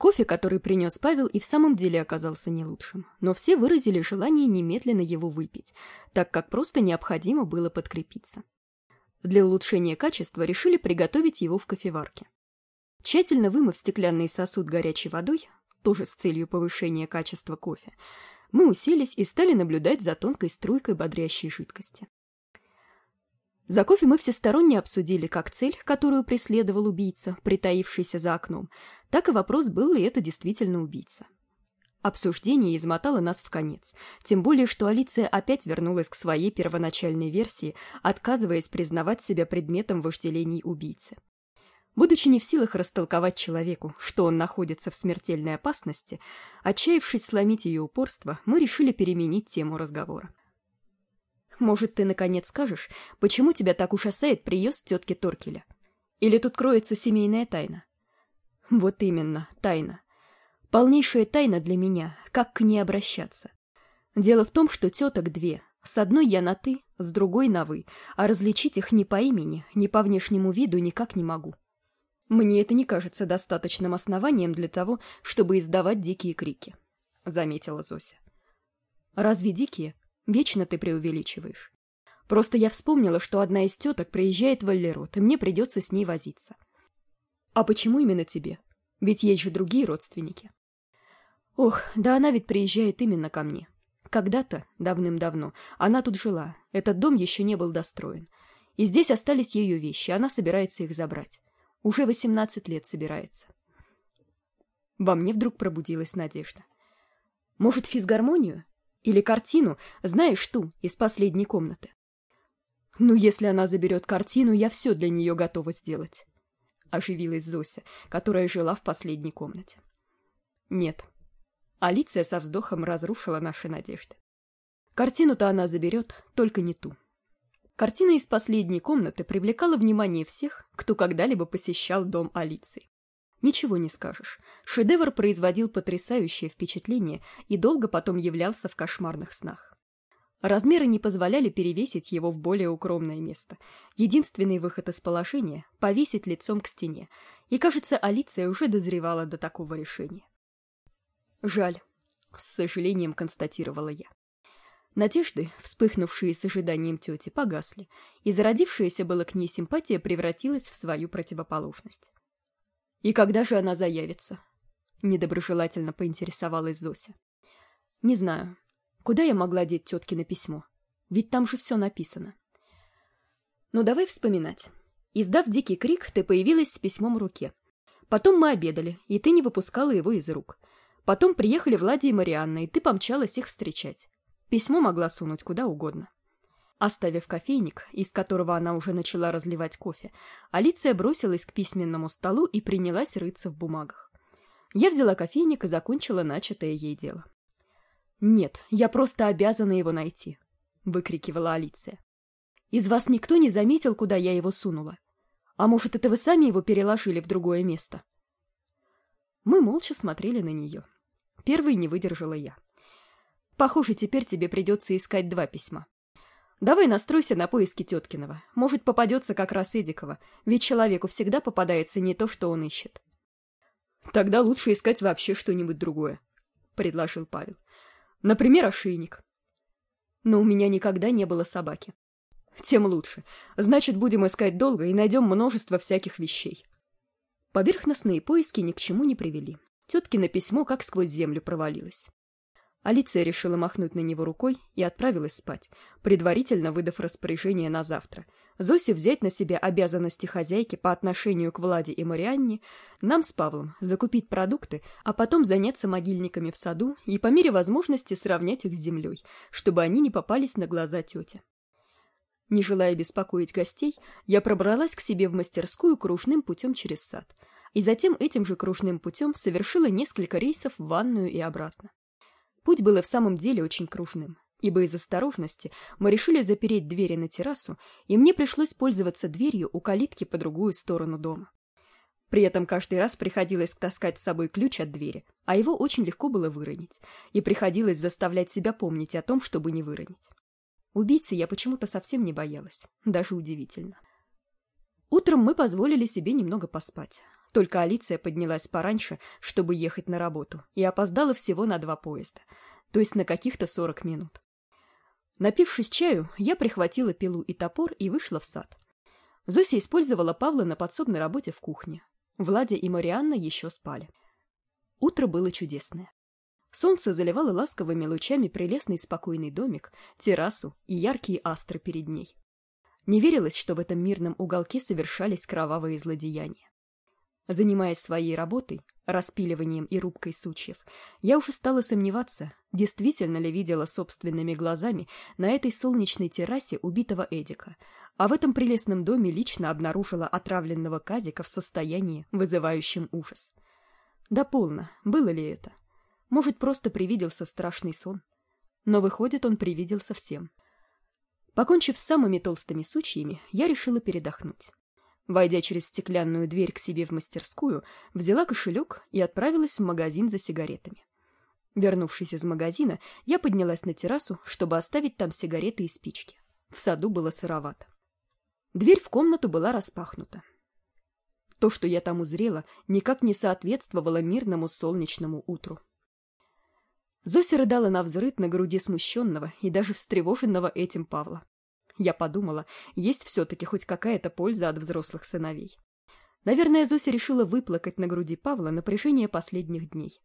Кофе, который принес Павел, и в самом деле оказался не лучшим, но все выразили желание немедленно его выпить, так как просто необходимо было подкрепиться. Для улучшения качества решили приготовить его в кофеварке. Тщательно вымыв стеклянный сосуд горячей водой, тоже с целью повышения качества кофе, мы уселись и стали наблюдать за тонкой струйкой бодрящей жидкости. За кофе мы всесторонне обсудили как цель, которую преследовал убийца, притаившийся за окном, так и вопрос, был ли это действительно убийца. Обсуждение измотало нас в конец, тем более, что Алиция опять вернулась к своей первоначальной версии, отказываясь признавать себя предметом вожделений убийцы. Будучи не в силах растолковать человеку, что он находится в смертельной опасности, отчаявшись сломить ее упорство, мы решили переменить тему разговора. «Может, ты наконец скажешь, почему тебя так ужасает приезд тетки Торкеля? Или тут кроется семейная тайна?» «Вот именно, тайна. Полнейшая тайна для меня, как к ней обращаться. Дело в том, что теток две. С одной я на «ты», с другой на «вы», а различить их ни по имени, ни по внешнему виду никак не могу. «Мне это не кажется достаточным основанием для того, чтобы издавать дикие крики», — заметила Зося. «Разве дикие? Вечно ты преувеличиваешь. Просто я вспомнила, что одна из теток приезжает в Аллерот, и мне придется с ней возиться. А почему именно тебе? Ведь есть же другие родственники». «Ох, да она ведь приезжает именно ко мне. Когда-то, давным-давно, она тут жила, этот дом еще не был достроен. И здесь остались ее вещи, она собирается их забрать. Уже восемнадцать лет собирается. Во мне вдруг пробудилась надежда. Может, физгармонию? Или картину, знаешь ту, из последней комнаты? Ну, если она заберет картину, я все для нее готова сделать. Оживилась Зося, которая жила в последней комнате. Нет. Алиция со вздохом разрушила наши надежды. Картину-то она заберет, только не ту. Картина из последней комнаты привлекала внимание всех, кто когда-либо посещал дом Алиции. Ничего не скажешь. Шедевр производил потрясающее впечатление и долго потом являлся в кошмарных снах. Размеры не позволяли перевесить его в более укромное место. Единственный выход из положения — повесить лицом к стене. И, кажется, Алиция уже дозревала до такого решения. «Жаль», — с сожалением констатировала я. Надежды, вспыхнувшие с ожиданием тети, погасли, и зародившаяся была к ней симпатия превратилась в свою противоположность. «И когда же она заявится?» — недоброжелательно поинтересовалась Зося. «Не знаю. Куда я могла деть теткино письмо? Ведь там же все написано». «Ну, давай вспоминать. Издав дикий крик, ты появилась с письмом в руке. Потом мы обедали, и ты не выпускала его из рук. Потом приехали Влади и Марианна, и ты помчалась их встречать. Письмо могла сунуть куда угодно. Оставив кофейник, из которого она уже начала разливать кофе, Алиция бросилась к письменному столу и принялась рыться в бумагах. Я взяла кофейник и закончила начатое ей дело. «Нет, я просто обязана его найти», — выкрикивала Алиция. «Из вас никто не заметил, куда я его сунула? А может, это вы сами его переложили в другое место?» Мы молча смотрели на нее. Первой не выдержала я. Похоже, теперь тебе придется искать два письма. Давай настройся на поиски Теткиного. Может, попадется как раз Эдикова, ведь человеку всегда попадается не то, что он ищет. Тогда лучше искать вообще что-нибудь другое, — предложил Павел. Например, ошейник. Но у меня никогда не было собаки. Тем лучше. Значит, будем искать долго и найдем множество всяких вещей. Поверхностные поиски ни к чему не привели. Теткино письмо как сквозь землю провалилось. Алиция решила махнуть на него рукой и отправилась спать, предварительно выдав распоряжение на завтра. Зосе взять на себя обязанности хозяйки по отношению к Владе и Марианне, нам с Павлом закупить продукты, а потом заняться могильниками в саду и по мере возможности сравнять их с землей, чтобы они не попались на глаза тете. Не желая беспокоить гостей, я пробралась к себе в мастерскую кружным путем через сад, и затем этим же кружным путем совершила несколько рейсов в ванную и обратно. Путь был и в самом деле очень кружным, ибо из осторожности мы решили запереть двери на террасу, и мне пришлось пользоваться дверью у калитки по другую сторону дома. При этом каждый раз приходилось таскать с собой ключ от двери, а его очень легко было выронить, и приходилось заставлять себя помнить о том, чтобы не выронить. Убийцы я почему-то совсем не боялась, даже удивительно. Утром мы позволили себе немного поспать. только Алиция поднялась пораньше, чтобы ехать на работу, и опоздала всего на два поезда, то есть на каких-то сорок минут. Напившись чаю, я прихватила пилу и топор и вышла в сад. Зося использовала Павла на подсобной работе в кухне. Владя и Марианна еще спали. Утро было чудесное. Солнце заливало ласковыми лучами прелестный спокойный домик, террасу и яркие астры перед ней. Не верилось, что в этом мирном уголке совершались кровавые злодеяния. Занимаясь своей работой, распиливанием и рубкой сучьев, я уже стала сомневаться, действительно ли видела собственными глазами на этой солнечной террасе убитого Эдика, а в этом прелестном доме лично обнаружила отравленного Казика в состоянии, вызывающем ужас. Да полно, было ли это? Может, просто привиделся страшный сон? Но выходит, он привиделся всем. Покончив с самыми толстыми сучьями, я решила передохнуть. Войдя через стеклянную дверь к себе в мастерскую, взяла кошелек и отправилась в магазин за сигаретами. Вернувшись из магазина, я поднялась на террасу, чтобы оставить там сигареты и спички. В саду было сыровато. Дверь в комнату была распахнута. То, что я там узрела, никак не соответствовало мирному солнечному утру. Зося рыдала на взрыд на груди смущенного и даже встревоженного этим Павла я подумала, есть все-таки хоть какая-то польза от взрослых сыновей. Наверное, Зося решила выплакать на груди Павла напряжение последних дней.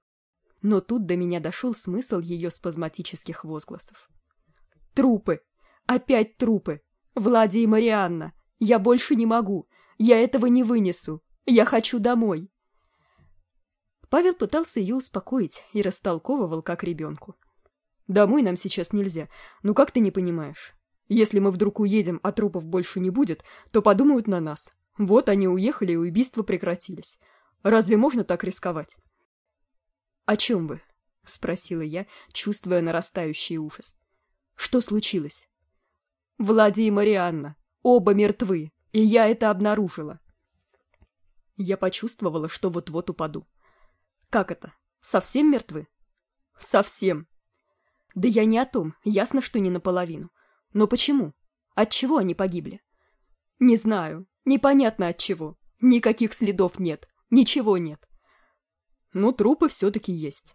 Но тут до меня дошел смысл ее спазматических возгласов. «Трупы! Опять трупы! Влади и Марианна! Я больше не могу! Я этого не вынесу! Я хочу домой!» Павел пытался ее успокоить и растолковывал как ребенку. «Домой нам сейчас нельзя. Ну как ты не понимаешь? Если мы вдруг уедем, а трупов больше не будет, то подумают на нас. Вот они уехали, и убийства прекратились. Разве можно так рисковать? — О чем вы? — спросила я, чувствуя нарастающий ужас. — Что случилось? — Влади и Марианна. Оба мертвы, и я это обнаружила. Я почувствовала, что вот-вот упаду. — Как это? Совсем мертвы? — Совсем. — Да я не о том, ясно, что не наполовину. Но почему? От чего они погибли? Не знаю. Непонятно от чего. Никаких следов нет. Ничего нет. Но трупы все-таки есть.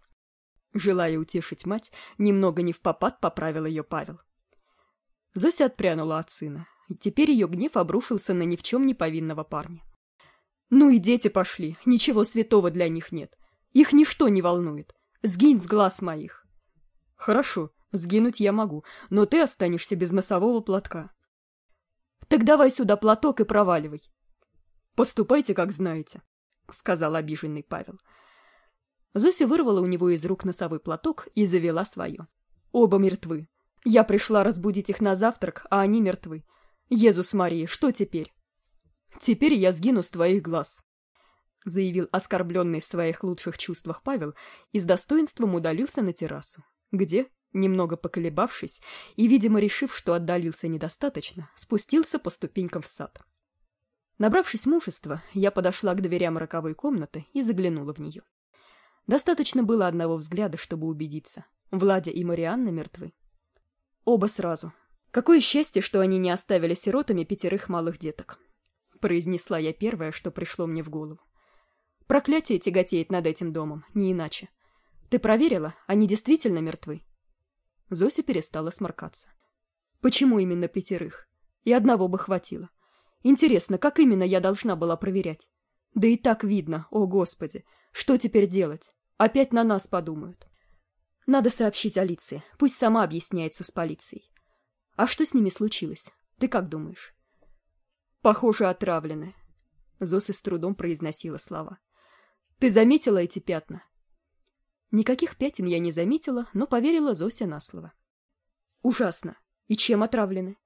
Желая утешить мать, немного не в попад поправил ее Павел. Зося отпрянула от сына, и теперь ее гнев обрушился на ни в чем не повинного парня. «Ну и дети пошли, ничего святого для них нет. Их ничто не волнует. Сгинь с глаз моих». «Хорошо, Сгинуть я могу, но ты останешься без носового платка. Так давай сюда платок и проваливай. Поступайте, как знаете, сказал обиженный Павел. Зося вырвала у него из рук носовой платок и завела свое. Оба мертвы. Я пришла разбудить их на завтрак, а они мертвы. Езус Мария, что теперь? Теперь я сгину с твоих глаз, заявил оскорбленный в своих лучших чувствах Павел и с достоинством удалился на террасу, где, Немного поколебавшись и, видимо, решив, что отдалился недостаточно, спустился по ступенькам в сад. Набравшись мужества, я подошла к дверям роковой комнаты и заглянула в нее. Достаточно было одного взгляда, чтобы убедиться. Владя и Марианна мертвы. Оба сразу. Какое счастье, что они не оставили сиротами пятерых малых деток. Произнесла я первое, что пришло мне в голову. Проклятие тяготеет над этим домом, не иначе. Ты проверила, они действительно мертвы? Зося перестала сморкаться. Почему именно пятерых? И одного бы хватило. Интересно, как именно я должна была проверять? Да и так видно, о господи. Что теперь делать? Опять на нас подумают. Надо сообщить Алиции, пусть сама объясняется с полицией. А что с ними случилось? Ты как думаешь? Похоже, отравлены. Зося с трудом произносила слова. Ты заметила эти пятна? Никаких пятен я не заметила, но поверила Зосе на слово. Ужасно. И чем отравлены?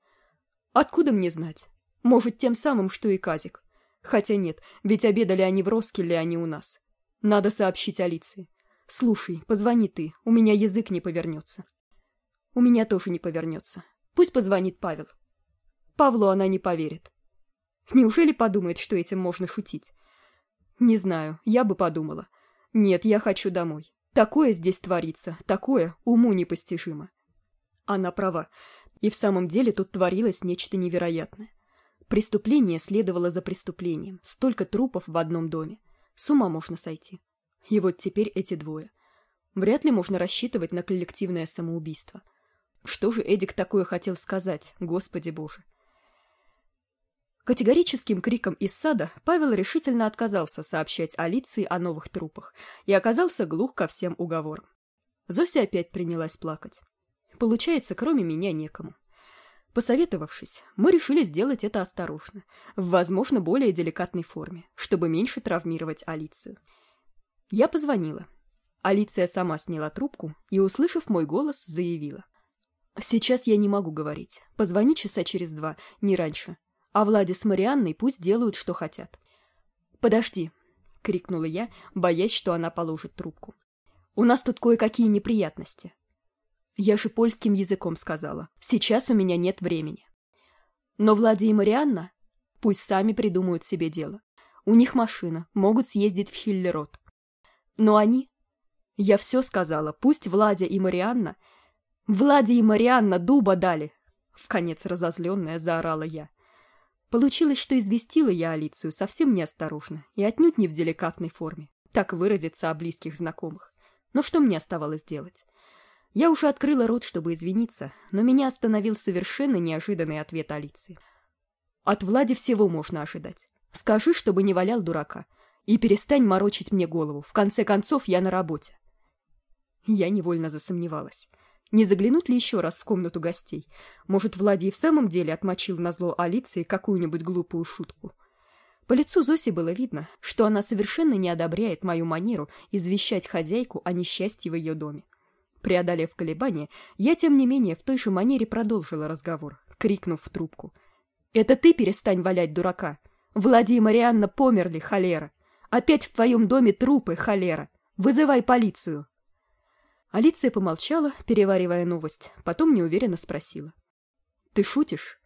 Откуда мне знать? Может, тем самым, что и Казик. Хотя нет, ведь обедали они в Роскеле, а не у нас. Надо сообщить Алиции. Слушай, позвони ты, у меня язык не повернется. У меня тоже не повернется. Пусть позвонит Павел. Павлу она не поверит. Неужели подумает, что этим можно шутить? Не знаю, я бы подумала. Нет, я хочу домой. Такое здесь творится, такое уму непостижимо. Она права. И в самом деле тут творилось нечто невероятное. Преступление следовало за преступлением. Столько трупов в одном доме. С ума можно сойти. И вот теперь эти двое. Вряд ли можно рассчитывать на коллективное самоубийство. Что же Эдик такое хотел сказать, господи боже? Категорическим криком из сада Павел решительно отказался сообщать Алиции о новых трупах и оказался глух ко всем уговорам. Зося опять принялась плакать. Получается, кроме меня некому. Посоветовавшись, мы решили сделать это осторожно, в, возможно, более деликатной форме, чтобы меньше травмировать Алицию. Я позвонила. Алиция сама сняла трубку и, услышав мой голос, заявила. «Сейчас я не могу говорить. Позвони часа через два, не раньше а Владе с Марианной пусть делают, что хотят. «Подожди!» — крикнула я, боясь, что она положит трубку. «У нас тут кое-какие неприятности». Я же польским языком сказала. Сейчас у меня нет времени. Но Владе и Марианна пусть сами придумают себе дело. У них машина, могут съездить в Хиллерот. Но они... Я все сказала, пусть Владя и Марианна... Владя и Марианна дуба дали! В конец разозленная заорала я. Получилось, что известила я Алицию совсем неосторожно и отнюдь не в деликатной форме. Так выразиться о близких знакомых. Но что мне оставалось делать? Я уже открыла рот, чтобы извиниться, но меня остановил совершенно неожиданный ответ Алиции. От Влади всего можно ожидать. Скажи, чтобы не валял дурака. И перестань морочить мне голову. В конце концов, я на работе. Я невольно засомневалась. Не заглянуть ли еще раз в комнату гостей? Может, Влади в самом деле отмочил на зло Алиции какую-нибудь глупую шутку? По лицу Зоси было видно, что она совершенно не одобряет мою манеру извещать хозяйку о несчастье в ее доме. Преодолев колебания, я, тем не менее, в той же манере продолжила разговор, крикнув в трубку. «Это ты перестань валять дурака! Влади и Марианна померли, холера! Опять в твоем доме трупы, холера! Вызывай полицию!» Алиция помолчала, переваривая новость, потом неуверенно спросила. «Ты шутишь?»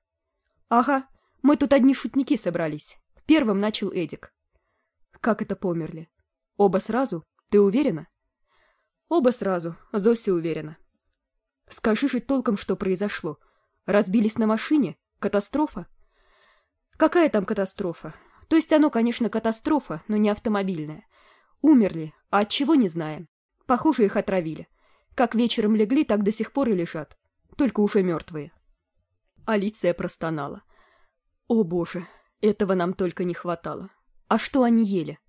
«Ага, мы тут одни шутники собрались. Первым начал Эдик». «Как это померли? Оба сразу? Ты уверена?» «Оба сразу, Зося уверена». «Скажи же толком, что произошло. Разбились на машине? Катастрофа?» «Какая там катастрофа? То есть оно, конечно, катастрофа, но не автомобильная. Умерли, а от чего не знаем. Похоже, их отравили. Как вечером легли, так до сих пор и лежат. Только уже мертвые. Алиция простонала. О боже, этого нам только не хватало. А что они ели?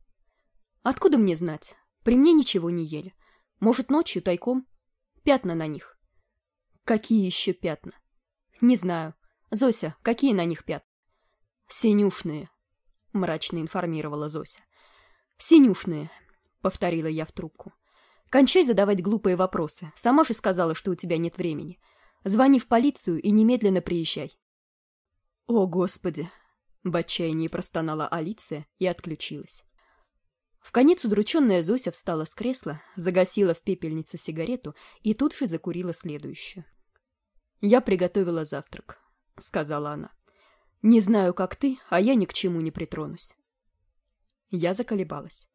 Откуда мне знать? При мне ничего не ели. Может, ночью тайком? Пятна на них. Какие еще пятна? Не знаю. Зося, какие на них пятна? Синюшные, мрачно информировала Зося. Синюшные, повторила я в трубку. Кончай задавать глупые вопросы. Сама же сказала, что у тебя нет времени. Звони в полицию и немедленно приезжай. О, Господи! В отчаянии простонала Алиция и отключилась. В конец удрученная Зося встала с кресла, загасила в пепельнице сигарету и тут же закурила следующую. «Я приготовила завтрак», — сказала она. «Не знаю, как ты, а я ни к чему не притронусь». Я заколебалась.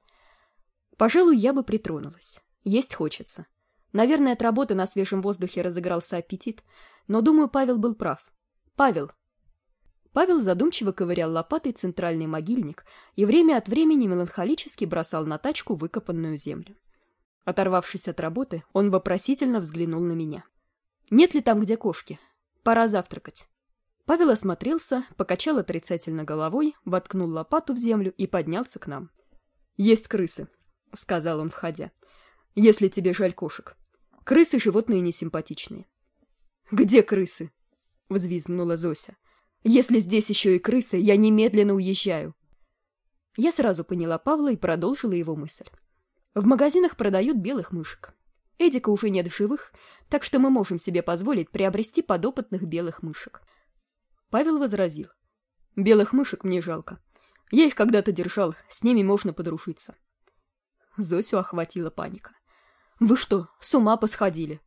Пожалуй, я бы притронулась. Есть хочется. Наверное, от работы на свежем воздухе разыгрался аппетит, но, думаю, Павел был прав. Павел. Павел задумчиво ковырял лопатой центральный могильник и время от времени меланхолически бросал на тачку выкопанную землю. Оторвавшись от работы, он вопросительно взглянул на меня. «Нет ли там где кошки? Пора завтракать». Павел осмотрелся, покачал отрицательно головой, воткнул лопату в землю и поднялся к нам. «Есть крысы», — сказал он, входя если тебе жаль кошек. Крысы — животные несимпатичные. «Где крысы?» — взвизгнула Зося. «Если здесь еще и крысы, я немедленно уезжаю». Я сразу поняла Павла и продолжила его мысль. В магазинах продают белых мышек. Эдика уже нет в живых, так что мы можем себе позволить приобрести подопытных белых мышек. Павел возразил. «Белых мышек мне жалко. Я их когда-то держал, с ними можно подружиться». Зосю охватила паника. Вы что, с ума посходили?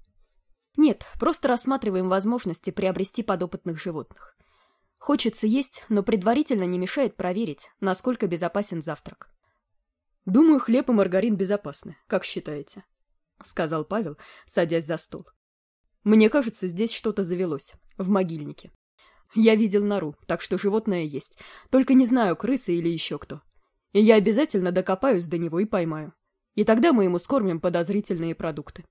Нет, просто рассматриваем возможности приобрести подопытных животных. Хочется есть, но предварительно не мешает проверить, насколько безопасен завтрак. Думаю, хлеб и маргарин безопасны, как считаете? Сказал Павел, садясь за стол. Мне кажется, здесь что-то завелось, в могильнике. Я видел нору, так что животное есть, только не знаю, крысы или еще кто. и я обязательно докопаюсь до него и поймаю. И тогда мы ему скормим подозрительные продукты.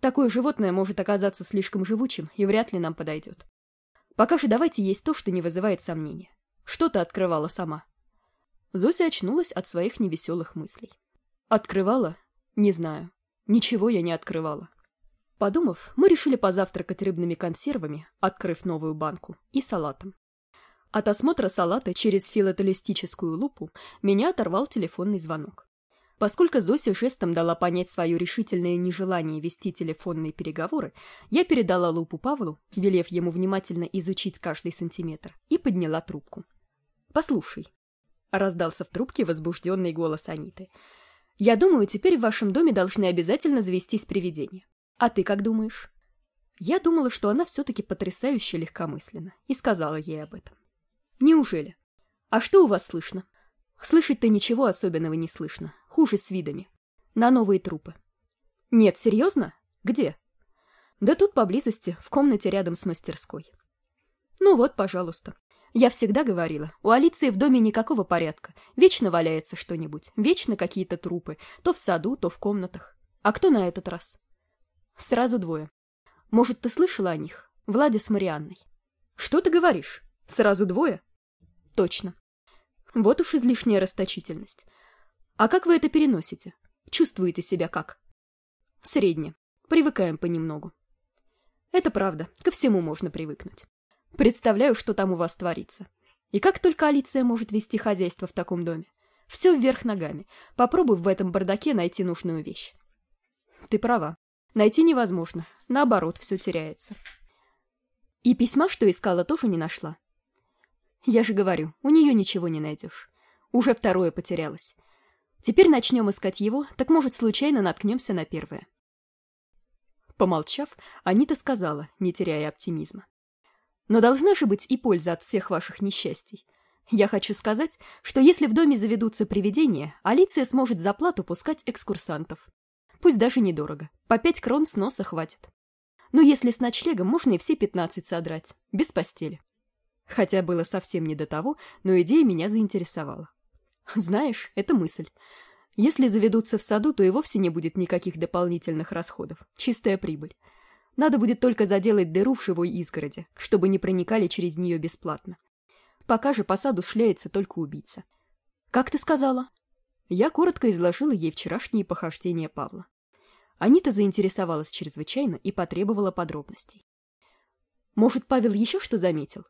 Такое животное может оказаться слишком живучим и вряд ли нам подойдет. Пока же давайте есть то, что не вызывает сомнения. Что ты открывала сама? Зося очнулась от своих невеселых мыслей. Открывала? Не знаю. Ничего я не открывала. Подумав, мы решили позавтракать рыбными консервами, открыв новую банку, и салатом. От осмотра салата через филателистическую лупу меня оторвал телефонный звонок. Поскольку Зося жестом дала понять свое решительное нежелание вести телефонные переговоры, я передала лупу Павлу, велев ему внимательно изучить каждый сантиметр, и подняла трубку. «Послушай», — раздался в трубке возбужденный голос Аниты, — «я думаю, теперь в вашем доме должны обязательно завестись привидения. А ты как думаешь?» Я думала, что она все-таки потрясающе легкомысленна, и сказала ей об этом. «Неужели? А что у вас слышно?» «Слышать-то ничего особенного не слышно. Хуже с видами. На новые трупы». «Нет, серьезно? Где?» «Да тут поблизости, в комнате рядом с мастерской». «Ну вот, пожалуйста. Я всегда говорила, у Алиции в доме никакого порядка. Вечно валяется что-нибудь, вечно какие-то трупы, то в саду, то в комнатах. А кто на этот раз?» Сразу двое. Может, ты слышала о них? Владя с Марианной. Что ты говоришь? Сразу двое? Точно. Вот уж излишняя расточительность. А как вы это переносите? Чувствуете себя как? Средне. Привыкаем понемногу. Это правда, ко всему можно привыкнуть. Представляю, что там у вас творится. И как только Алиция может вести хозяйство в таком доме? Все вверх ногами. Попробуй в этом бардаке найти нужную вещь. Ты права. Найти невозможно. Наоборот, все теряется. И письма, что искала, тоже не нашла. Я же говорю, у нее ничего не найдешь. Уже второе потерялось. Теперь начнем искать его, так, может, случайно наткнемся на первое. Помолчав, Анита сказала, не теряя оптимизма. Но должна же быть и польза от всех ваших несчастий. Я хочу сказать, что если в доме заведутся привидения, Алиция сможет за плату пускать экскурсантов. Пусть даже недорого. По пять крон с носа хватит. Но если с ночлегом, можно и все пятнадцать содрать. Без постели. Хотя было совсем не до того, но идея меня заинтересовала. Знаешь, это мысль. Если заведутся в саду, то и вовсе не будет никаких дополнительных расходов. Чистая прибыль. Надо будет только заделать дыру в живой изгороди, чтобы не проникали через нее бесплатно. Пока же по саду шляется только убийца. «Как ты сказала?» Я коротко изложила ей вчерашние похождения Павла. Анита заинтересовалась чрезвычайно и потребовала подробностей. Может, Павел еще что заметил?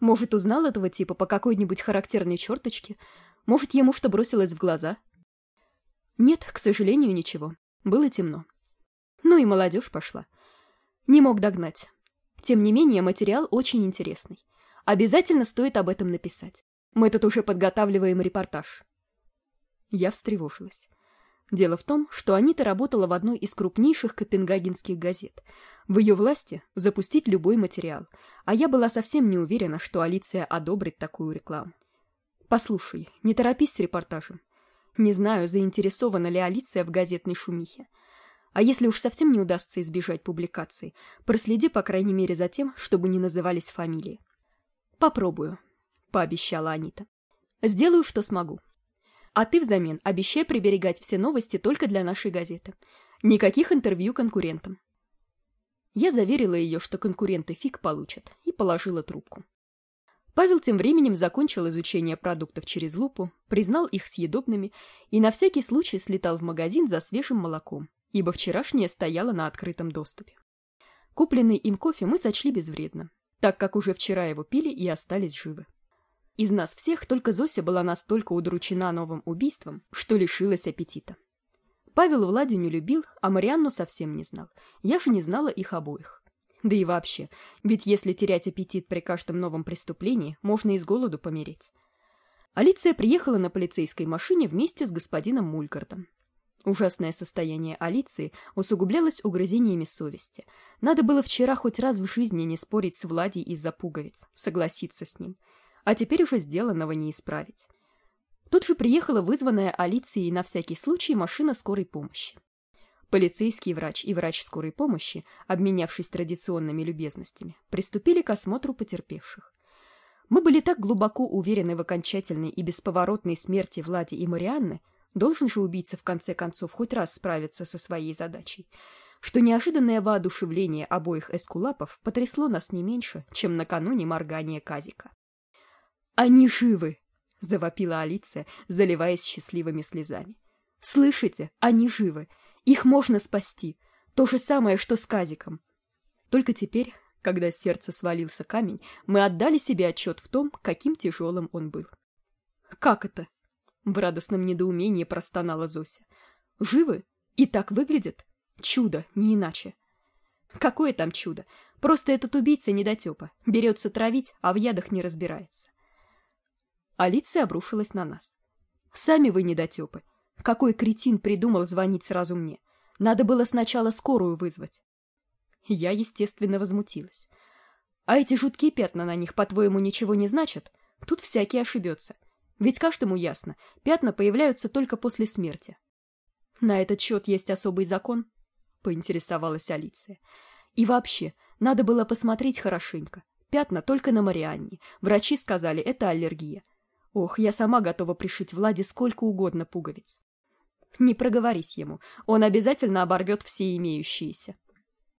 Может, узнал этого типа по какой-нибудь характерной черточке? Может, ему что бросилось в глаза? Нет, к сожалению, ничего. Было темно. Ну и молодежь пошла. Не мог догнать. Тем не менее, материал очень интересный. Обязательно стоит об этом написать. Мы тут уже подготавливаем репортаж. Я встревожилась. Дело в том, что Анита работала в одной из крупнейших копенгагенских газет. В ее власти запустить любой материал, а я была совсем не уверена, что Алиция одобрит такую рекламу. Послушай, не торопись с репортажем. Не знаю, заинтересована ли Алиция в газетной шумихе. А если уж совсем не удастся избежать публикации, проследи, по крайней мере, за тем, чтобы не назывались фамилии. Попробую, пообещала Анита. Сделаю, что смогу. А ты взамен обещай приберегать все новости только для нашей газеты. Никаких интервью конкурентам. Я заверила ее, что конкуренты фиг получат, и положила трубку. Павел тем временем закончил изучение продуктов через лупу, признал их съедобными и на всякий случай слетал в магазин за свежим молоком, ибо вчерашнее стояло на открытом доступе. Купленный им кофе мы сочли безвредно, так как уже вчера его пили и остались живы. Из нас всех только Зося была настолько удручена новым убийством, что лишилась аппетита. Павел Владю не любил, а Марианну совсем не знал. Я же не знала их обоих. Да и вообще, ведь если терять аппетит при каждом новом преступлении, можно и с голоду помереть. Алиция приехала на полицейской машине вместе с господином Мулькартом. Ужасное состояние Алиции усугублялось угрызениями совести. Надо было вчера хоть раз в жизни не спорить с Владей из-за пуговиц, согласиться с ним – а теперь уже сделанного не исправить. Тут же приехала вызванная Алицией на всякий случай машина скорой помощи. Полицейский врач и врач скорой помощи, обменявшись традиционными любезностями, приступили к осмотру потерпевших. Мы были так глубоко уверены в окончательной и бесповоротной смерти Влади и Марианны, должен же убийца в конце концов хоть раз справиться со своей задачей, что неожиданное воодушевление обоих эскулапов потрясло нас не меньше, чем накануне моргания Казика. «Они живы!» — завопила Алиция, заливаясь счастливыми слезами. «Слышите? Они живы! Их можно спасти! То же самое, что с Казиком!» Только теперь, когда с сердца свалился камень, мы отдали себе отчет в том, каким тяжелым он был. «Как это?» — в радостном недоумении простонала Зося. «Живы? И так выглядят? Чудо, не иначе!» «Какое там чудо? Просто этот убийца недотепа, берется травить, а в ядах не разбирается». Алиция обрушилась на нас. «Сами вы недотепы. Какой кретин придумал звонить сразу мне? Надо было сначала скорую вызвать». Я, естественно, возмутилась. «А эти жуткие пятна на них, по-твоему, ничего не значат? Тут всякий ошибется. Ведь каждому ясно, пятна появляются только после смерти». «На этот счет есть особый закон?» — поинтересовалась Алиция. «И вообще, надо было посмотреть хорошенько. Пятна только на Марианне. Врачи сказали, это аллергия. Ох, я сама готова пришить Владе сколько угодно пуговиц. Не проговорись ему, он обязательно оборвет все имеющиеся.